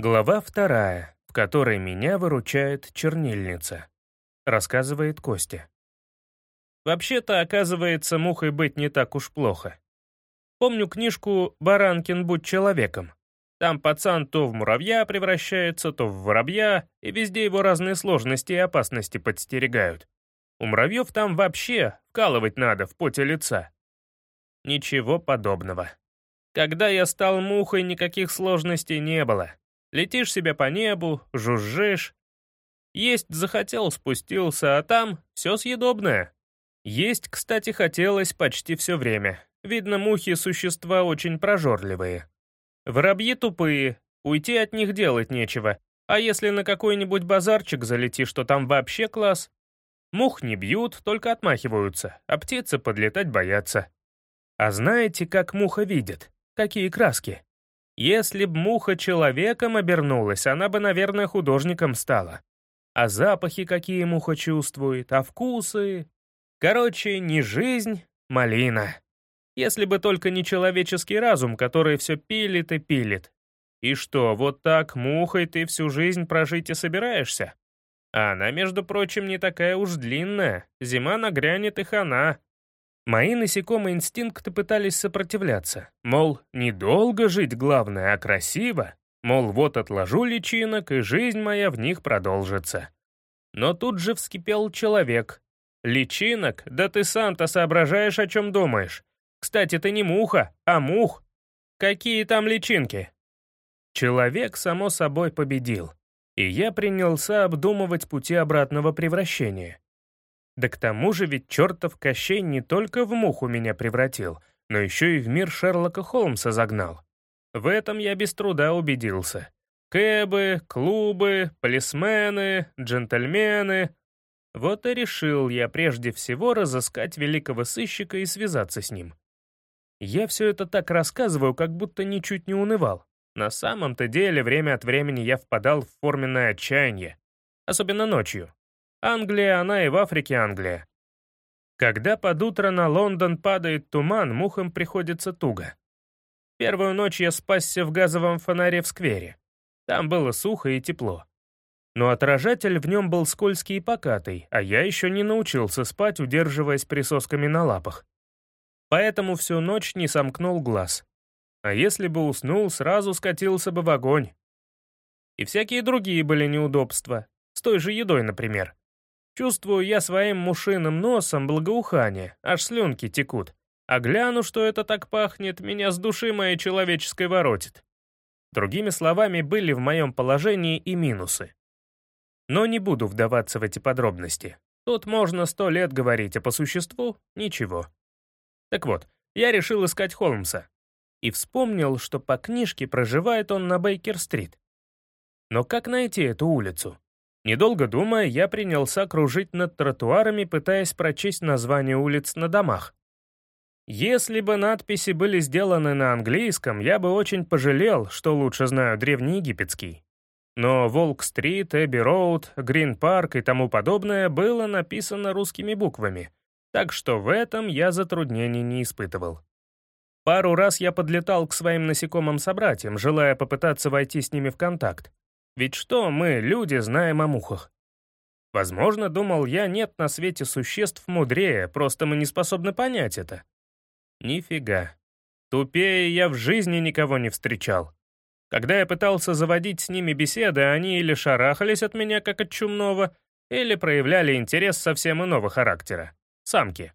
Глава вторая, в которой меня выручает чернильница. Рассказывает Костя. Вообще-то, оказывается, мухой быть не так уж плохо. Помню книжку «Баранкин, будь человеком». Там пацан то в муравья превращается, то в воробья, и везде его разные сложности и опасности подстерегают. У муравьев там вообще вкалывать надо в поте лица. Ничего подобного. Когда я стал мухой, никаких сложностей не было. Летишь себе по небу, жужжишь. Есть захотел, спустился, а там все съедобное. Есть, кстати, хотелось почти все время. Видно, мухи — существа очень прожорливые. Воробьи тупые, уйти от них делать нечего. А если на какой-нибудь базарчик залетишь, то там вообще класс. Мух не бьют, только отмахиваются, а птицы подлетать боятся. А знаете, как муха видит? Какие краски? Если б муха человеком обернулась, она бы, наверное, художником стала. А запахи какие муха чувствует, а вкусы... Короче, не жизнь, малина. Если бы только не человеческий разум, который все пилит и пилит. И что, вот так мухой ты всю жизнь прожить и собираешься? А она, между прочим, не такая уж длинная. Зима нагрянет и хана. Мои насекомые инстинкты пытались сопротивляться. Мол, недолго жить главное, а красиво. Мол, вот отложу личинок, и жизнь моя в них продолжится. Но тут же вскипел человек. Личинок? Да ты сам-то соображаешь, о чем думаешь. Кстати, ты не муха, а мух. Какие там личинки? Человек, само собой, победил. И я принялся обдумывать пути обратного превращения. Да к тому же ведь чертов Кощей не только в муху меня превратил, но еще и в мир Шерлока Холмса загнал. В этом я без труда убедился. Кэбы, клубы, полисмены, джентльмены. Вот и решил я прежде всего разыскать великого сыщика и связаться с ним. Я все это так рассказываю, как будто ничуть не унывал. На самом-то деле, время от времени я впадал в форменное отчаяние. Особенно ночью. Англия, она и в Африке Англия. Когда под утро на Лондон падает туман, мухам приходится туго. Первую ночь я спасся в газовом фонаре в сквере. Там было сухо и тепло. Но отражатель в нем был скользкий и покатый, а я еще не научился спать, удерживаясь присосками на лапах. Поэтому всю ночь не сомкнул глаз. А если бы уснул, сразу скатился бы в огонь. И всякие другие были неудобства. С той же едой, например. Чувствую я своим мушиным носом благоухание, аж слюнки текут. А гляну, что это так пахнет, меня с души моей человеческой воротит. Другими словами, были в моем положении и минусы. Но не буду вдаваться в эти подробности. Тут можно сто лет говорить, а по существу — ничего. Так вот, я решил искать Холмса. И вспомнил, что по книжке проживает он на Бейкер-стрит. Но как найти эту улицу? Недолго думая, я принялся кружить над тротуарами, пытаясь прочесть названия улиц на домах. Если бы надписи были сделаны на английском, я бы очень пожалел, что лучше знаю древнеегипетский. Но Волк-стрит, Эбби-роуд, Грин-парк и тому подобное было написано русскими буквами, так что в этом я затруднений не испытывал. Пару раз я подлетал к своим насекомым собратьям, желая попытаться войти с ними в контакт. Ведь что мы, люди, знаем о мухах? Возможно, думал я, нет на свете существ мудрее, просто мы не способны понять это. Нифига. Тупее я в жизни никого не встречал. Когда я пытался заводить с ними беседы, они или шарахались от меня, как от чумного, или проявляли интерес совсем иного характера. Самки.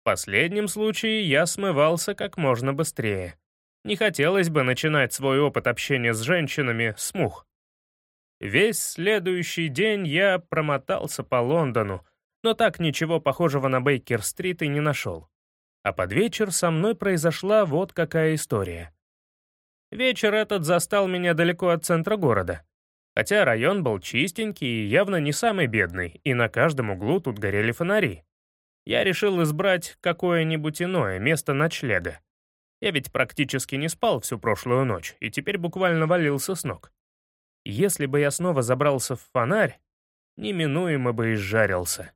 В последнем случае я смывался как можно быстрее. Не хотелось бы начинать свой опыт общения с женщинами с мух. Весь следующий день я промотался по Лондону, но так ничего похожего на Бейкер-стрит и не нашел. А под вечер со мной произошла вот какая история. Вечер этот застал меня далеко от центра города. Хотя район был чистенький и явно не самый бедный, и на каждом углу тут горели фонари. Я решил избрать какое-нибудь иное место ночлега. Я ведь практически не спал всю прошлую ночь, и теперь буквально валился с ног. Если бы я снова забрался в фонарь, неминуемо бы изжарился.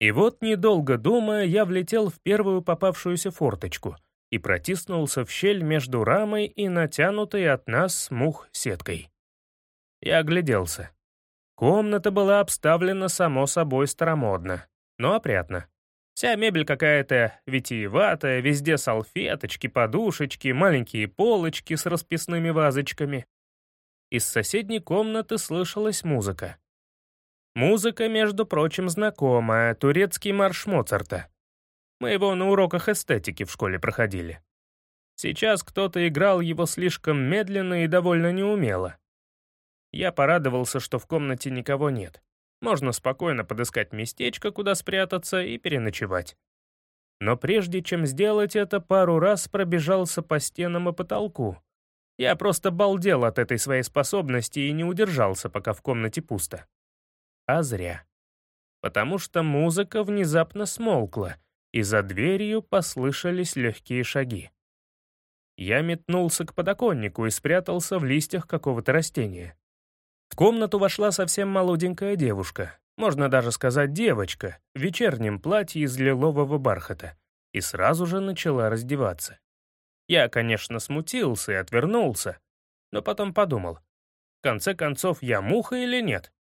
И вот, недолго думая, я влетел в первую попавшуюся форточку и протиснулся в щель между рамой и натянутой от нас мух сеткой. Я огляделся. Комната была обставлена, само собой, старомодно, но опрятно. Вся мебель какая-то витиеватая, везде салфеточки, подушечки, маленькие полочки с расписными вазочками. Из соседней комнаты слышалась музыка. Музыка, между прочим, знакомая, турецкий марш Моцарта. Мы его на уроках эстетики в школе проходили. Сейчас кто-то играл его слишком медленно и довольно неумело. Я порадовался, что в комнате никого нет. Можно спокойно подыскать местечко, куда спрятаться и переночевать. Но прежде чем сделать это, пару раз пробежался по стенам и потолку. Я просто балдел от этой своей способности и не удержался, пока в комнате пусто. А зря. Потому что музыка внезапно смолкла, и за дверью послышались легкие шаги. Я метнулся к подоконнику и спрятался в листьях какого-то растения. В комнату вошла совсем молоденькая девушка, можно даже сказать девочка, в вечернем платье из лилового бархата, и сразу же начала раздеваться. Я, конечно, смутился и отвернулся, но потом подумал, в конце концов, я муха или нет?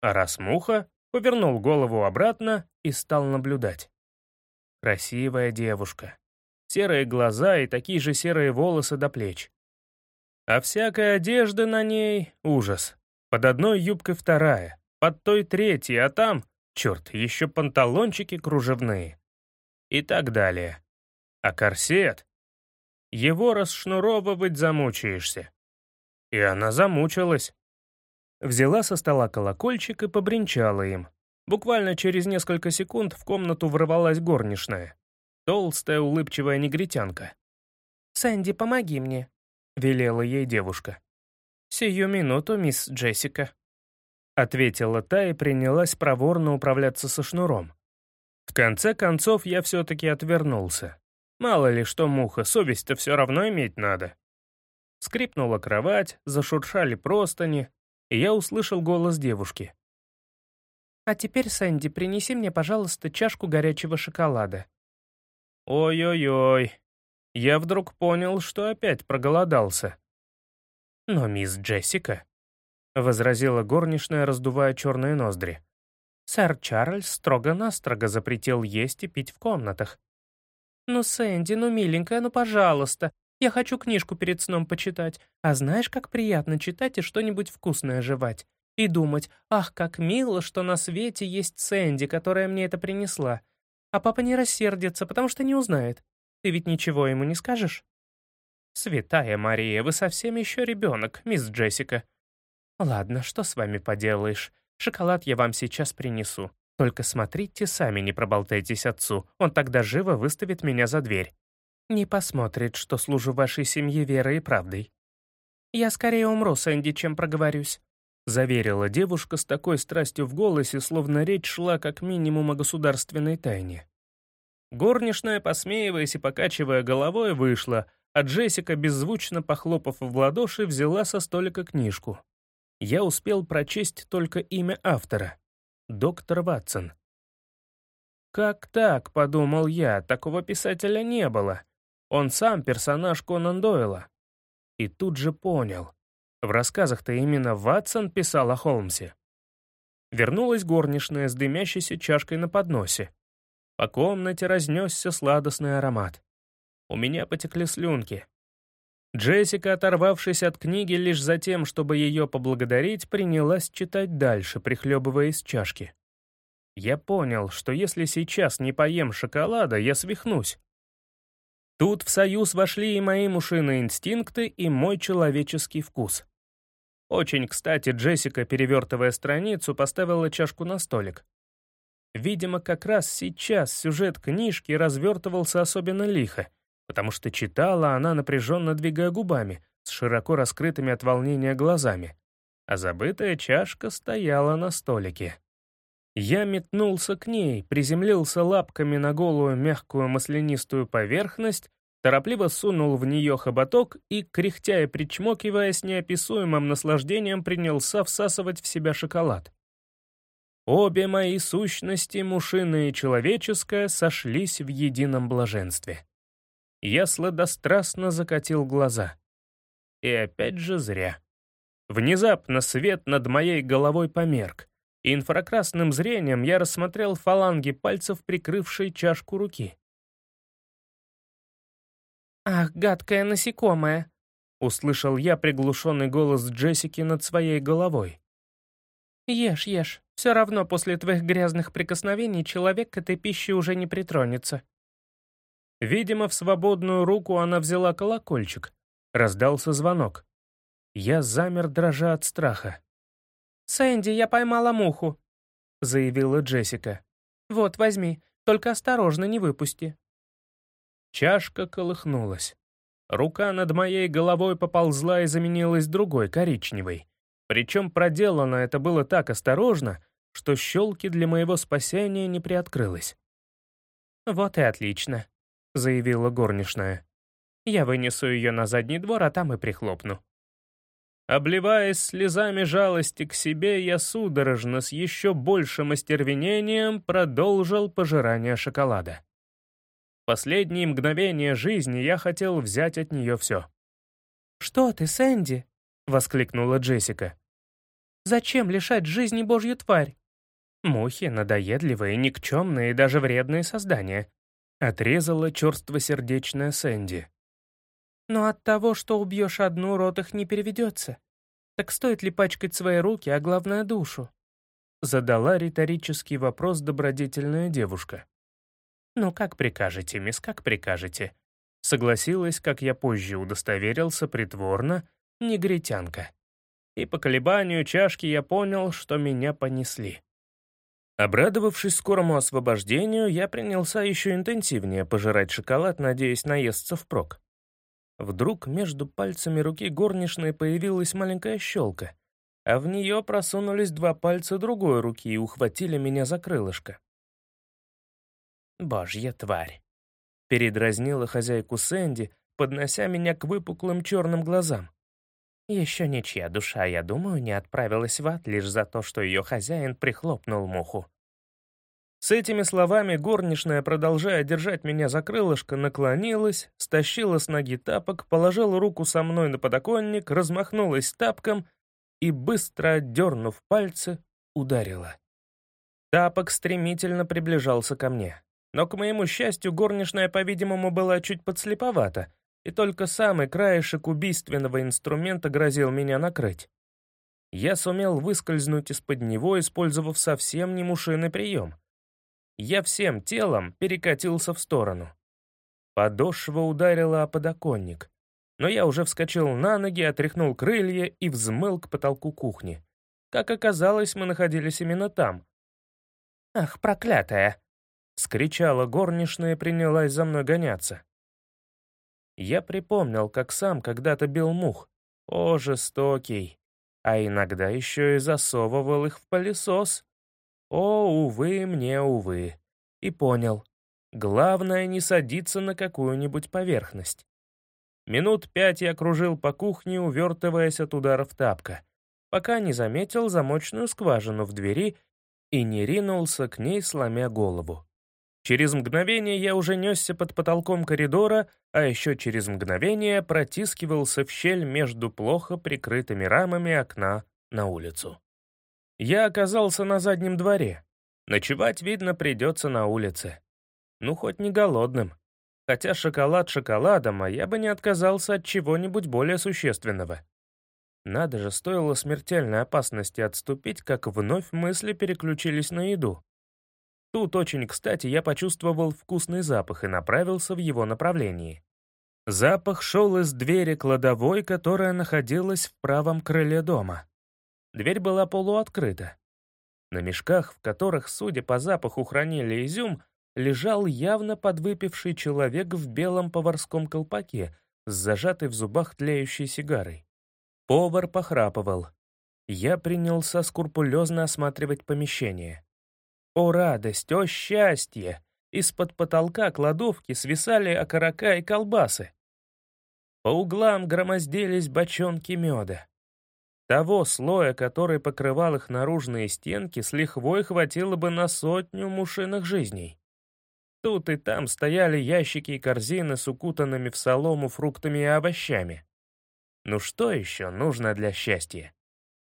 А раз муха, повернул голову обратно и стал наблюдать. Красивая девушка. Серые глаза и такие же серые волосы до плеч. А всякая одежда на ней — ужас. Под одной юбкой вторая, под той третья, а там, черт, еще панталончики кружевные. И так далее. А корсет? Его расшнуровывать замучаешься. И она замучилась. Взяла со стола колокольчик и побренчала им. Буквально через несколько секунд в комнату ворвалась горничная. Толстая, улыбчивая негритянка. «Сэнди, помоги мне», — велела ей девушка. «Сию минуту, мисс Джессика», — ответила та и принялась проворно управляться со шнуром. В конце концов, я все-таки отвернулся. Мало ли что, муха, совесть-то все равно иметь надо. Скрипнула кровать, зашуршали простыни, и я услышал голос девушки. «А теперь, Сэнди, принеси мне, пожалуйста, чашку горячего шоколада». Ой-ой-ой. Я вдруг понял, что опять проголодался. «Но мисс Джессика», — возразила горничная, раздувая черные ноздри, «сэр Чарльз строго-настрого запретил есть и пить в комнатах». «Ну, Сэнди, ну, миленькая, ну, пожалуйста, я хочу книжку перед сном почитать. А знаешь, как приятно читать и что-нибудь вкусное жевать. И думать, ах, как мило, что на свете есть Сэнди, которая мне это принесла. А папа не рассердится, потому что не узнает. Ты ведь ничего ему не скажешь?» «Святая Мария, вы совсем еще ребенок, мисс Джессика». «Ладно, что с вами поделаешь? Шоколад я вам сейчас принесу. Только смотрите, сами не проболтайтесь отцу, он тогда живо выставит меня за дверь. Не посмотрит, что служу вашей семье верой и правдой». «Я скорее умру, Сэнди, чем проговорюсь», — заверила девушка с такой страстью в голосе, словно речь шла как минимум о государственной тайне. Горничная, посмеиваясь и покачивая головой, вышла, а Джессика, беззвучно похлопав в ладоши, взяла со столика книжку. Я успел прочесть только имя автора — доктор Ватсон. «Как так?» — подумал я, такого писателя не было. Он сам персонаж Конан Дойла. И тут же понял. В рассказах-то именно Ватсон писал о Холмсе. Вернулась горничная с дымящейся чашкой на подносе. По комнате разнесся сладостный аромат. У меня потекли слюнки. Джессика, оторвавшись от книги лишь за тем, чтобы ее поблагодарить, принялась читать дальше, прихлебывая из чашки. Я понял, что если сейчас не поем шоколада, я свихнусь. Тут в союз вошли и мои мушиные инстинкты, и мой человеческий вкус. Очень кстати, Джессика, перевертывая страницу, поставила чашку на столик. Видимо, как раз сейчас сюжет книжки развертывался особенно лихо, потому что читала она, напряженно двигая губами, с широко раскрытыми от волнения глазами, а забытая чашка стояла на столике. Я метнулся к ней, приземлился лапками на голую мягкую маслянистую поверхность, торопливо сунул в нее хоботок и, кряхтя и причмокивая с неописуемым наслаждением, принялся всасывать в себя шоколад. Обе мои сущности, мушиная и человеческая, сошлись в едином блаженстве. Я сладострастно закатил глаза. И опять же зря. Внезапно свет над моей головой померк, и инфракрасным зрением я рассмотрел фаланги пальцев, прикрывшие чашку руки. «Ах, гадкое насекомое!» — услышал я приглушенный голос Джессики над своей головой. «Ешь, ешь. Все равно после твоих грязных прикосновений человек к этой пище уже не притронется». Видимо, в свободную руку она взяла колокольчик. Раздался звонок. Я замер, дрожа от страха. «Сэнди, я поймала муху», — заявила Джессика. «Вот, возьми, только осторожно, не выпусти». Чашка колыхнулась. Рука над моей головой поползла и заменилась другой, коричневой. Причем проделано это было так осторожно, что щелки для моего спасения не приоткрылась. «Вот и отлично», — заявила горничная. «Я вынесу ее на задний двор, а там и прихлопну». Обливаясь слезами жалости к себе, я судорожно с еще большим остервенением продолжил пожирание шоколада. Последние мгновения жизни я хотел взять от нее все. «Что ты, Сэнди?» — воскликнула Джессика. «Зачем лишать жизни божью тварь?» «Мухи — надоедливые, никчемные и даже вредные создания», — отрезала черствосердечная Сэнди. Но от того, что убьешь одну, рот их не переведется. Так стоит ли пачкать свои руки, а главное — душу?» Задала риторический вопрос добродетельная девушка. «Ну, как прикажете, мисс, как прикажете?» Согласилась, как я позже удостоверился, притворно, негритянка. И по колебанию чашки я понял, что меня понесли. Обрадовавшись скорому освобождению, я принялся еще интенсивнее пожирать шоколад, надеясь наесться впрок. Вдруг между пальцами руки горничной появилась маленькая щелка, а в нее просунулись два пальца другой руки и ухватили меня за крылышко. «Божья тварь!» — передразнила хозяйку Сэнди, поднося меня к выпуклым черным глазам. Еще ничья душа, я думаю, не отправилась в ад лишь за то, что ее хозяин прихлопнул муху. С этими словами горничная, продолжая держать меня за крылышко, наклонилась, стащила с ноги тапок, положила руку со мной на подоконник, размахнулась тапком и, быстро отдернув пальцы, ударила. Тапок стремительно приближался ко мне. Но, к моему счастью, горничная, по-видимому, была чуть подслеповата, и только самый краешек убийственного инструмента грозил меня накрыть. Я сумел выскользнуть из-под него, использовав совсем не мушиный прием — я всем телом перекатился в сторону. Подошва ударила о подоконник, но я уже вскочил на ноги, отряхнул крылья и взмыл к потолку кухни. Как оказалось, мы находились именно там. «Ах, проклятая!» — скричала горничная и принялась за мной гоняться. Я припомнил, как сам когда-то бил мух. О, жестокий! А иногда еще и засовывал их в пылесос. О, увы, мне увы. И понял. Главное не садиться на какую-нибудь поверхность. Минут пять я кружил по кухне, увертываясь от ударов тапка, пока не заметил замочную скважину в двери и не ринулся к ней, сломя голову. Через мгновение я уже несся под потолком коридора, а еще через мгновение протискивался в щель между плохо прикрытыми рамами окна на улицу. Я оказался на заднем дворе. Ночевать, видно, придется на улице. Ну, хоть не голодным. Хотя шоколад шоколадом, а я бы не отказался от чего-нибудь более существенного. Надо же, стоило смертельной опасности отступить, как вновь мысли переключились на еду. Тут очень кстати я почувствовал вкусный запах и направился в его направлении. Запах шел из двери кладовой, которая находилась в правом крыле дома. Дверь была полуоткрыта. На мешках, в которых, судя по запаху, хранили изюм, лежал явно подвыпивший человек в белом поварском колпаке с зажатой в зубах тлеющей сигарой. Повар похрапывал. Я принялся скрупулезно осматривать помещение. О радость, о счастье! Из-под потолка кладовки свисали окорока и колбасы. По углам громоздились бочонки меда. Того слоя, который покрывал их наружные стенки, с лихвой хватило бы на сотню мушиных жизней. Тут и там стояли ящики и корзины с укутанными в солому фруктами и овощами. Ну что еще нужно для счастья?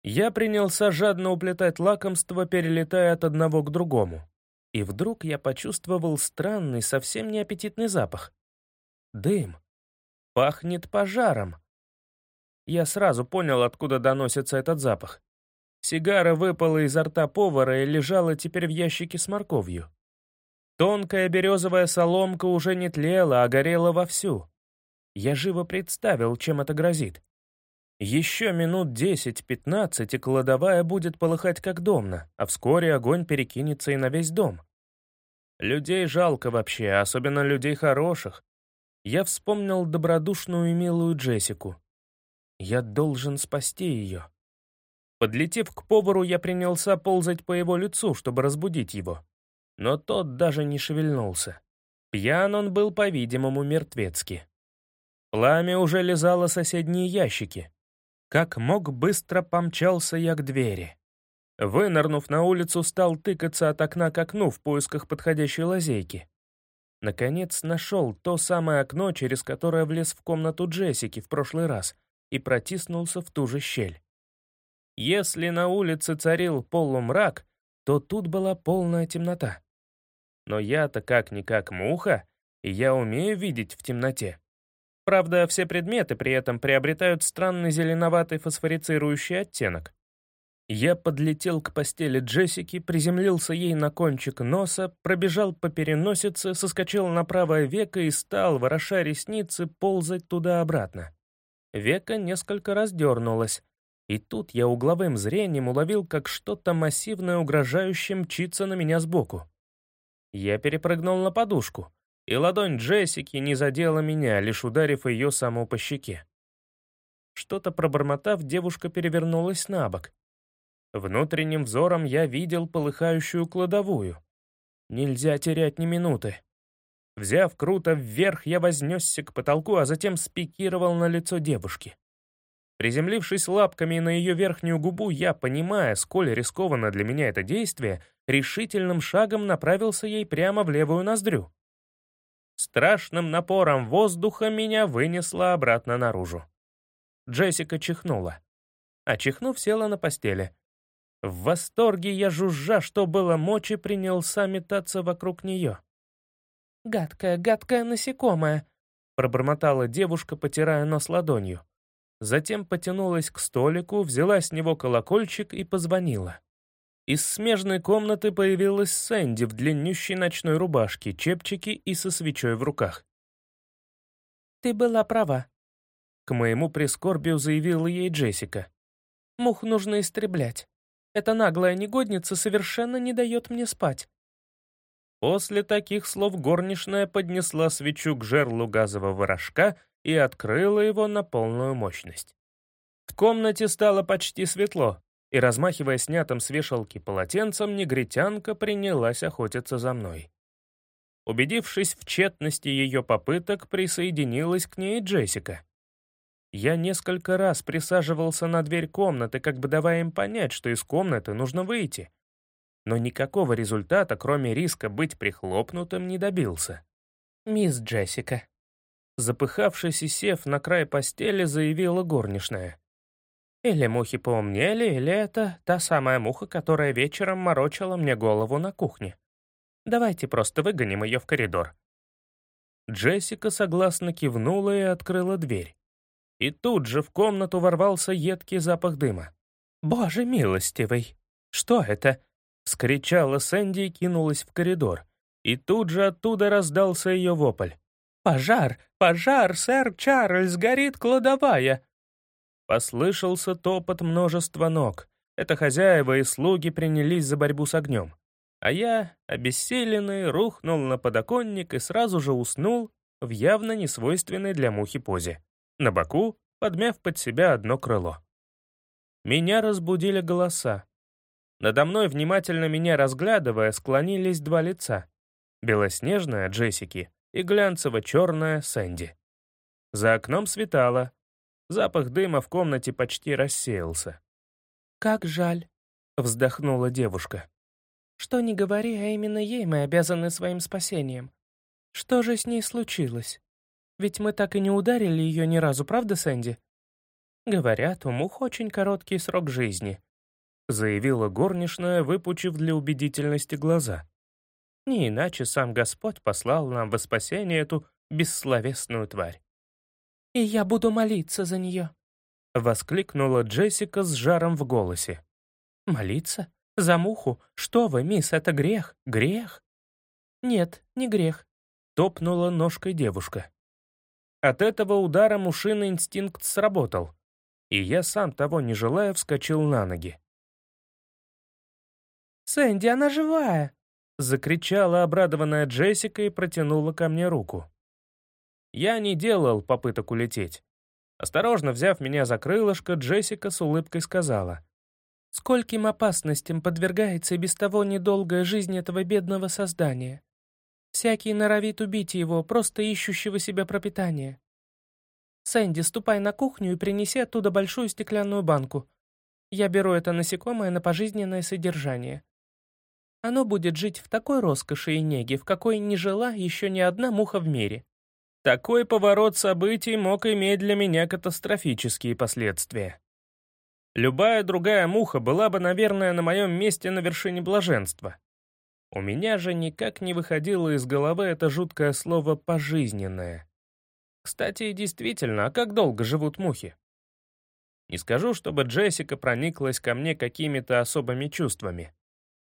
Я принялся жадно уплетать лакомство, перелетая от одного к другому. И вдруг я почувствовал странный, совсем неаппетитный запах. Дым. Пахнет пожаром. Я сразу понял, откуда доносится этот запах. Сигара выпала изо рта повара и лежала теперь в ящике с морковью. Тонкая березовая соломка уже не тлела, а горела вовсю. Я живо представил, чем это грозит. Еще минут 10-15, и кладовая будет полыхать как домна, а вскоре огонь перекинется и на весь дом. Людей жалко вообще, особенно людей хороших. Я вспомнил добродушную и милую Джессику. Я должен спасти ее. Подлетев к повару, я принялся ползать по его лицу, чтобы разбудить его. Но тот даже не шевельнулся. Пьян он был, по-видимому, мертвецки. Пламя уже лизало соседние ящики. Как мог, быстро помчался я к двери. Вынырнув на улицу, стал тыкаться от окна к окну в поисках подходящей лазейки. Наконец нашел то самое окно, через которое влез в комнату Джессики в прошлый раз, и протиснулся в ту же щель. Если на улице царил полумрак, то тут была полная темнота. Но я-то как-никак муха, и я умею видеть в темноте. Правда, все предметы при этом приобретают странный зеленоватый фосфорицирующий оттенок. Я подлетел к постели Джессики, приземлился ей на кончик носа, пробежал по переносице, соскочил на правое веко и стал, вороша ресницы, ползать туда-обратно. Века несколько раз дернулось, и тут я угловым зрением уловил, как что-то массивное угрожающе мчится на меня сбоку. Я перепрыгнул на подушку, и ладонь Джессики не задела меня, лишь ударив ее саму по щеке. Что-то пробормотав, девушка перевернулась на бок. Внутренним взором я видел полыхающую кладовую. Нельзя терять ни минуты. Взяв круто вверх, я вознесся к потолку, а затем спикировал на лицо девушки. Приземлившись лапками на ее верхнюю губу, я, понимая, сколь рискованно для меня это действие, решительным шагом направился ей прямо в левую ноздрю. Страшным напором воздуха меня вынесло обратно наружу. Джессика чихнула. А чихнув, села на постели. В восторге я, жужжа, что было мочи, принялся метаться вокруг нее. «Гадкая, гадкая насекомая», — пробормотала девушка, потирая нос ладонью. Затем потянулась к столику, взяла с него колокольчик и позвонила. Из смежной комнаты появилась Сэнди в длиннющей ночной рубашке, чепчике и со свечой в руках. «Ты была права», — к моему прискорбию заявила ей Джессика. «Мух нужно истреблять. Эта наглая негодница совершенно не дает мне спать». После таких слов горничная поднесла свечу к жерлу газового рожка и открыла его на полную мощность. В комнате стало почти светло, и, размахивая снятым с вешалки полотенцем, негритянка принялась охотиться за мной. Убедившись в тщетности ее попыток, присоединилась к ней Джессика. Я несколько раз присаживался на дверь комнаты, как бы давая им понять, что из комнаты нужно выйти. Но никакого результата, кроме риска быть прихлопнутым, не добился. «Мисс Джессика», Запыхавшись и сев на край постели, заявила горничная. Или мухи поумнели, или это та самая муха, которая вечером морочила мне голову на кухне. Давайте просто выгоним ее в коридор. Джессика согласно кивнула и открыла дверь. И тут же в комнату ворвался едкий запах дыма. «Боже милостивый! Что это?» — скричала Сэнди и кинулась в коридор. И тут же оттуда раздался ее вопль. «Пожар! Пожар! Сэр Чарльз! Горит кладовая!» Послышался топот множества ног. Это хозяева и слуги принялись за борьбу с огнем. А я, обессиленный, рухнул на подоконник и сразу же уснул в явно несвойственной для мухи позе. На боку, подмяв под себя одно крыло. Меня разбудили голоса. Надо мной, внимательно меня разглядывая, склонились два лица. Белоснежная Джессики и глянцево-черная Сэнди. За окном светало. Запах дыма в комнате почти рассеялся. «Как жаль», — вздохнула девушка. «Что не говори, а именно ей мы обязаны своим спасением. Что же с ней случилось? Ведь мы так и не ударили ее ни разу, правда, Сэнди?» Говорят, у мух очень короткий срок жизни», — заявила горничная, выпучив для убедительности глаза. «Не иначе сам Господь послал нам во спасение эту бессловесную тварь». «И я буду молиться за нее», — воскликнула Джессика с жаром в голосе. «Молиться? За муху? Что вы, мисс, это грех, грех?» «Нет, не грех», — топнула ножкой девушка. От этого удара мушиный инстинкт сработал, и я, сам того не желая, вскочил на ноги. «Сэнди, она живая!» — закричала обрадованная Джессика и протянула ко мне руку. Я не делал попыток улететь. Осторожно взяв меня за крылышко, Джессика с улыбкой сказала. «Скольким опасностям подвергается и без того недолгая жизнь этого бедного создания. Всякий норовит убить его, просто ищущего себя пропитания. Сэнди, ступай на кухню и принеси оттуда большую стеклянную банку. Я беру это насекомое на пожизненное содержание. Оно будет жить в такой роскоши и неге, в какой не жила еще ни одна муха в мире. Такой поворот событий мог иметь для меня катастрофические последствия. Любая другая муха была бы, наверное, на моем месте на вершине блаженства. У меня же никак не выходило из головы это жуткое слово «пожизненное». Кстати, действительно, а как долго живут мухи? Не скажу, чтобы Джессика прониклась ко мне какими-то особыми чувствами.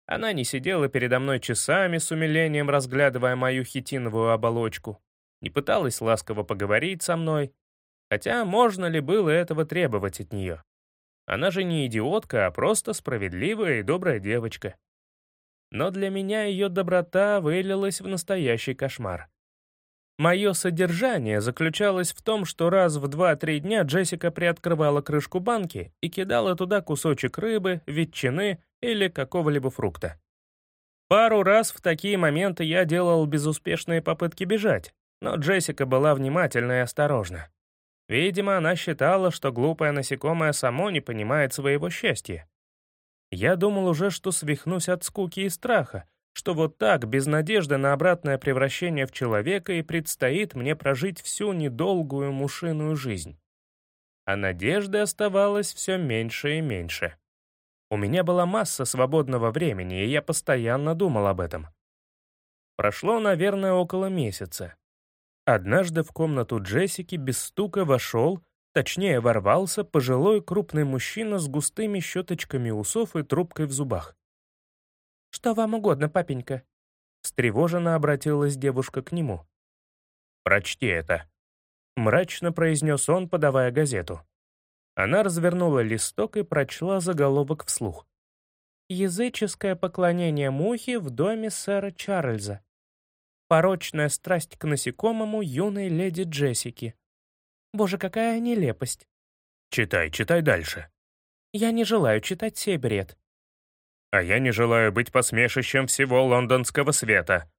Она не сидела передо мной часами с умилением, разглядывая мою хитиновую оболочку, не пыталась ласково поговорить со мной, хотя можно ли было этого требовать от нее? Она же не идиотка, а просто справедливая и добрая девочка но для меня ее доброта вылилась в настоящий кошмар. Мое содержание заключалось в том, что раз в 2-3 дня Джессика приоткрывала крышку банки и кидала туда кусочек рыбы, ветчины или какого-либо фрукта. Пару раз в такие моменты я делал безуспешные попытки бежать, но Джессика была внимательна и осторожна. Видимо, она считала, что глупое насекомое само не понимает своего счастья. Я думал уже, что свихнусь от скуки и страха, что вот так, без надежды на обратное превращение в человека, и предстоит мне прожить всю недолгую мушиную жизнь. А надежды оставалось все меньше и меньше. У меня была масса свободного времени, и я постоянно думал об этом. Прошло, наверное, около месяца. Однажды в комнату Джессики без стука вошел Точнее, ворвался пожилой крупный мужчина с густыми щеточками усов и трубкой в зубах. «Что вам угодно, папенька?» Встревоженно обратилась девушка к нему. «Прочти это», — мрачно произнес он, подавая газету. Она развернула листок и прочла заголовок вслух. «Языческое поклонение мухи в доме сэра Чарльза. Порочная страсть к насекомому юной леди Джессики. Боже, какая нелепость. Читай, читай дальше. Я не желаю читать сей бред. А я не желаю быть посмешищем всего лондонского света.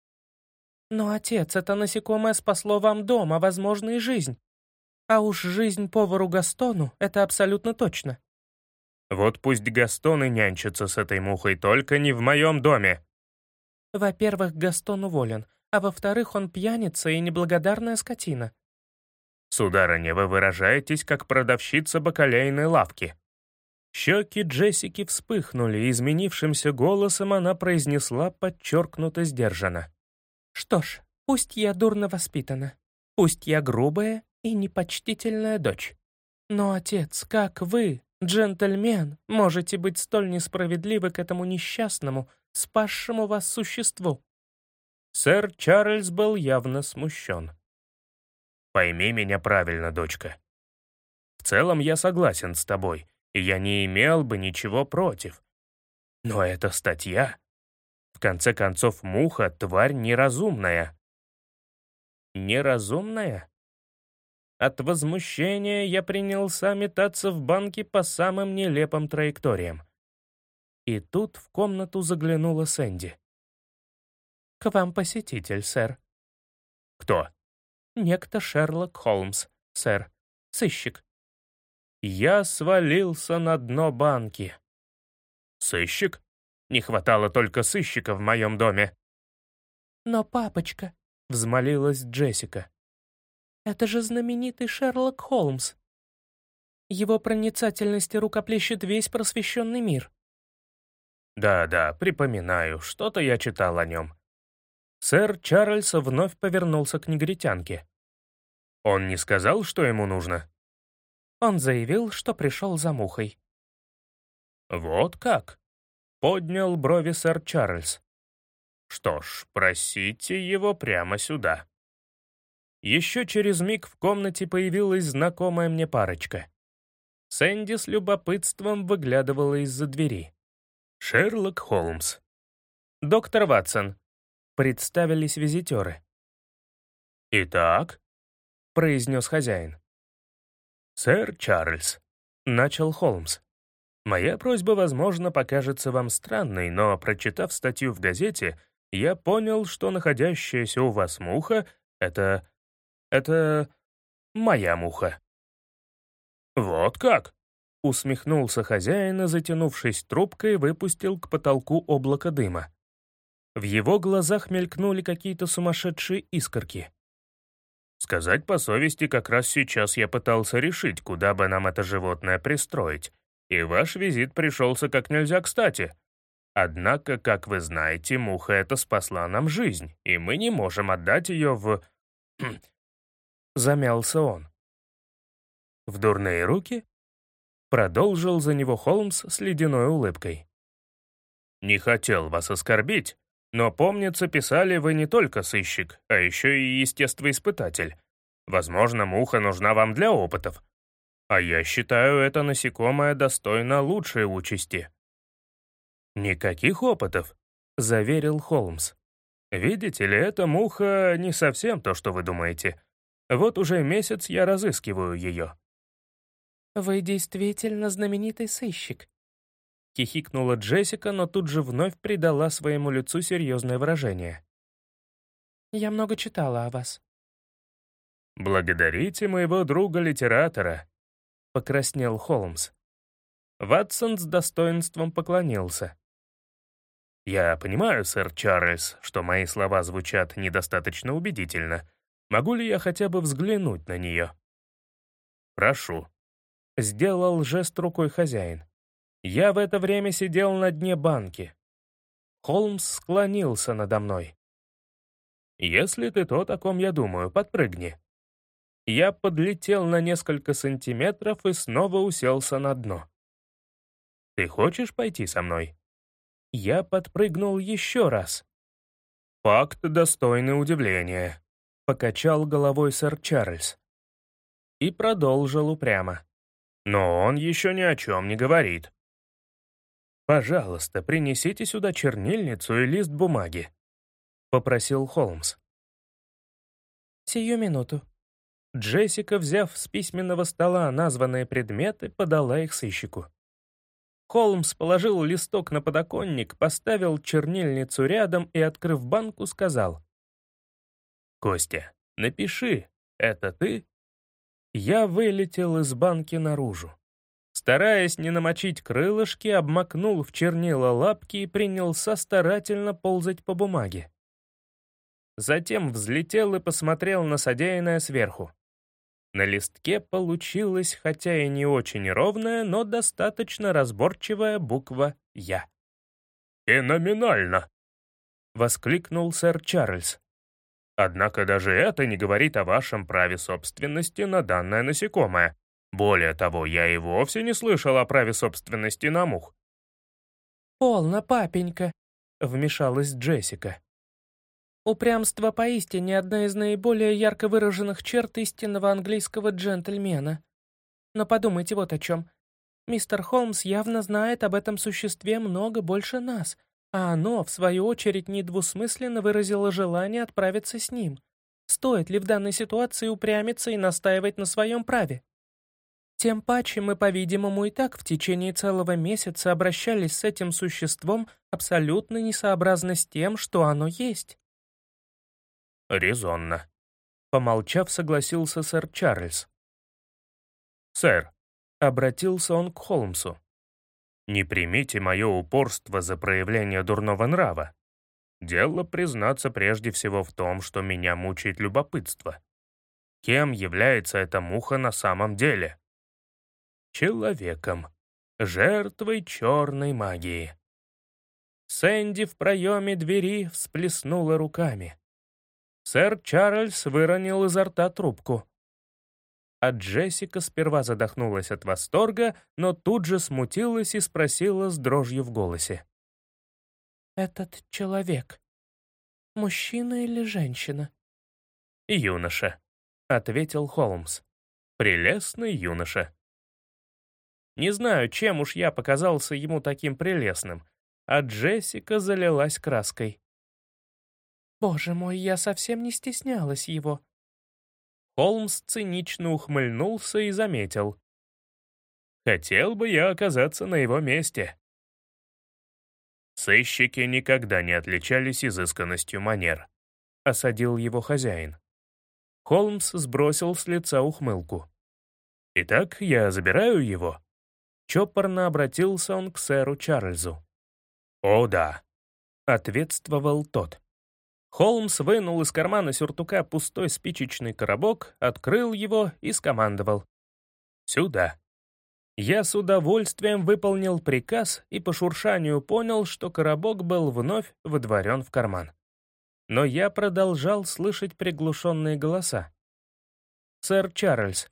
Но, отец, это насекомое спасло вам дом, а, возможно, и жизнь. А уж жизнь повару Gastoну это абсолютно точно. Вот пусть Гастон и нянчится с этой мухой, только не в моем доме. Во-первых, Гастон уволен, а во-вторых, он пьяница и неблагодарная скотина. «Сударыня, вы выражаетесь, как продавщица бакалейной лавки». Щеки Джессики вспыхнули, и изменившимся голосом она произнесла подчеркнуто сдержанно. «Что ж, пусть я дурно воспитана, пусть я грубая и непочтительная дочь. Но, отец, как вы, джентльмен, можете быть столь несправедливы к этому несчастному, спасшему вас существу?» Сэр Чарльз был явно смущен. Пойми меня правильно, дочка. В целом я согласен с тобой, и я не имел бы ничего против. Но эта статья... В конце концов, муха — тварь неразумная. Неразумная? От возмущения я принялся метаться в банке по самым нелепым траекториям. И тут в комнату заглянула Сэнди. «К вам посетитель, сэр». «Кто?» некто Шерлок Холмс, сэр, сыщик». Я свалился на дно банки. «Сыщик? Не хватало только сыщика в моем доме». «Но, папочка», — взмолилась Джессика, — «это же знаменитый Шерлок Холмс». Его проницательность рукоплещет весь просвещенный мир. Да-да, припоминаю, что-то я читал о нем. Сэр Чарльз вновь повернулся к негритянке. Он не сказал, что ему нужно? Он заявил, что пришел за мухой. Вот как? Поднял брови сэр Чарльз. Что ж, просите его прямо сюда. Еще через миг в комнате появилась знакомая мне парочка. Сэнди с любопытством выглядывала из-за двери. Шерлок Холмс. «Доктор Ватсон», — представились визитеры. «Итак», — произнес хозяин. «Сэр Чарльз», — начал Холмс. «Моя просьба, возможно, покажется вам странной, но, прочитав статью в газете, я понял, что находящаяся у вас муха — это... это... моя муха». «Вот как?» — усмехнулся хозяин и, затянувшись трубкой, выпустил к потолку облако дыма. В его глазах мелькнули какие-то сумасшедшие искорки. Сказать по совести, как раз сейчас я пытался решить, куда бы нам это животное пристроить, и ваш визит пришелся как нельзя кстати. Однако, как вы знаете, муха эта спасла нам жизнь, и мы не можем отдать ее в... Замялся он. В дурные руки? Продолжил за него Холмс с ледяной улыбкой. Не хотел вас оскорбить, но, помнится, писали вы не только сыщик, а еще и естествоиспытатель. Возможно, муха нужна вам для опытов. А я считаю, это насекомое достойно лучшей участи. «Никаких опытов», — заверил Холмс. «Видите ли, эта муха не совсем то, что вы думаете. Вот уже месяц я разыскиваю ее». «Вы действительно знаменитый сыщик», — хихикнула Джессика, но тут же вновь придала своему лицу серьезное выражение. «Я много читала о вас». «Благодарите моего друга-литератора», — покраснел Холмс. Ватсон с достоинством поклонился. «Я понимаю, сэр Чарльз, что мои слова звучат недостаточно убедительно. Могу ли я хотя бы взглянуть на нее?» «Прошу», — сделал жест рукой хозяин. Я в это время сидел на дне банки. Холмс склонился надо мной. «Если ты то, о ком я думаю, подпрыгни». Я подлетел на несколько сантиметров и снова уселся на дно. «Ты хочешь пойти со мной?» Я подпрыгнул еще раз. «Факт достойный удивления», — покачал головой сэр Чарльз. И продолжил упрямо. «Но он еще ни о чем не говорит». «Пожалуйста, принесите сюда чернильницу и лист бумаги», — попросил Холмс. «Сию минуту». Джессика, взяв с письменного стола названные предметы, подала их сыщику. Холмс положил листок на подоконник, поставил чернильницу рядом и, открыв банку, сказал. «Костя, напиши, это ты?» Я вылетел из банки наружу. Стараясь не намочить крылышки, обмакнул в чернила лапки и принялся старательно ползать по бумаге. Затем взлетел и посмотрел на содеянное сверху. На листке получилась, хотя и не очень ровная, но достаточно разборчивая буква «Я». «Феноменально!» — воскликнул сэр Чарльз. «Однако даже это не говорит о вашем праве собственности на данное насекомое. Более того, я и вовсе не слышал о праве собственности на мух». «Полно, папенька», — вмешалась Джессика. Упрямство поистине одна из наиболее ярко выраженных черт истинного английского джентльмена. Но подумайте вот о чем. Мистер Холмс явно знает об этом существе много больше нас, а оно, в свою очередь, недвусмысленно выразило желание отправиться с ним. Стоит ли в данной ситуации упрямиться и настаивать на своем праве? Тем паче мы, по-видимому, и так в течение целого месяца обращались с этим существом абсолютно несообразно с тем, что оно есть. «Резонно», — помолчав, согласился сэр Чарльз. «Сэр», — обратился он к Холмсу, — «не примите мое упорство за проявление дурного нрава. Дело, признаться, прежде всего в том, что меня мучает любопытство. Кем является эта муха на самом деле?» Человеком, жертвой черной магии. Сэнди в проеме двери всплеснула руками. Сэр Чарльз выронил изо рта трубку. А Джессика сперва задохнулась от восторга, но тут же смутилась и спросила с дрожью в голосе. «Этот человек — мужчина или женщина?» «Юноша», — ответил Холмс. «Прелестный юноша». Не знаю, чем уж я показался ему таким прелестным, а Джессика залилась краской. «Боже мой, я совсем не стеснялась его». Холмс цинично ухмыльнулся и заметил. «Хотел бы я оказаться на его месте». Сыщики никогда не отличались изысканностью манер. Осадил его хозяин. Холмс сбросил с лица ухмылку. «Итак, я забираю его?» Чопорно обратился он к сэру Чарльзу. «О, да», — ответствовал тот. Холмс вынул из кармана сюртука пустой спичечный коробок, открыл его и скомандовал. «Сюда». Я с удовольствием выполнил приказ и по шуршанию понял, что коробок был вновь выдворен в карман. Но я продолжал слышать приглушенные голоса. «Сэр Чарльз,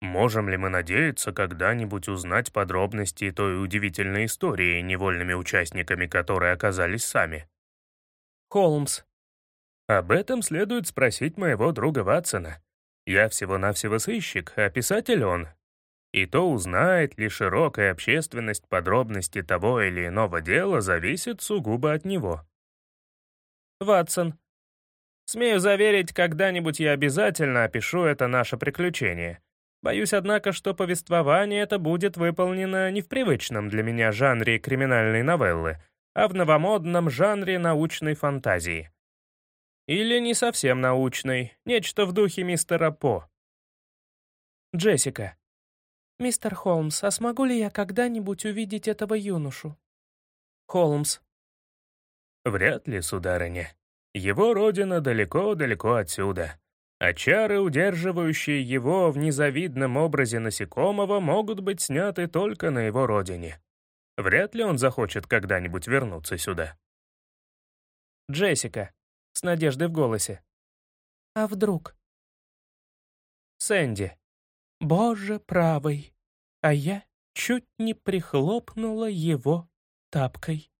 Можем ли мы надеяться когда-нибудь узнать подробности той удивительной истории, невольными участниками которой оказались сами? Холмс. Об этом следует спросить моего друга Ватсона. Я всего-навсего сыщик, а писатель он. И то узнает ли широкая общественность подробности того или иного дела, зависит сугубо от него. Ватсон. Смею заверить, когда-нибудь я обязательно опишу это наше приключение. Боюсь, однако, что повествование это будет выполнено не в привычном для меня жанре криминальной новеллы, а в новомодном жанре научной фантазии. Или не совсем научной, нечто в духе мистера По. Джессика. «Мистер Холмс, а смогу ли я когда-нибудь увидеть этого юношу?» Холмс. «Вряд ли, сударыня. Его родина далеко-далеко отсюда а чары, удерживающие его в незавидном образе насекомого, могут быть сняты только на его родине. Вряд ли он захочет когда-нибудь вернуться сюда. Джессика, с надеждой в голосе. А вдруг? Сэнди. Боже правый, а я чуть не прихлопнула его тапкой.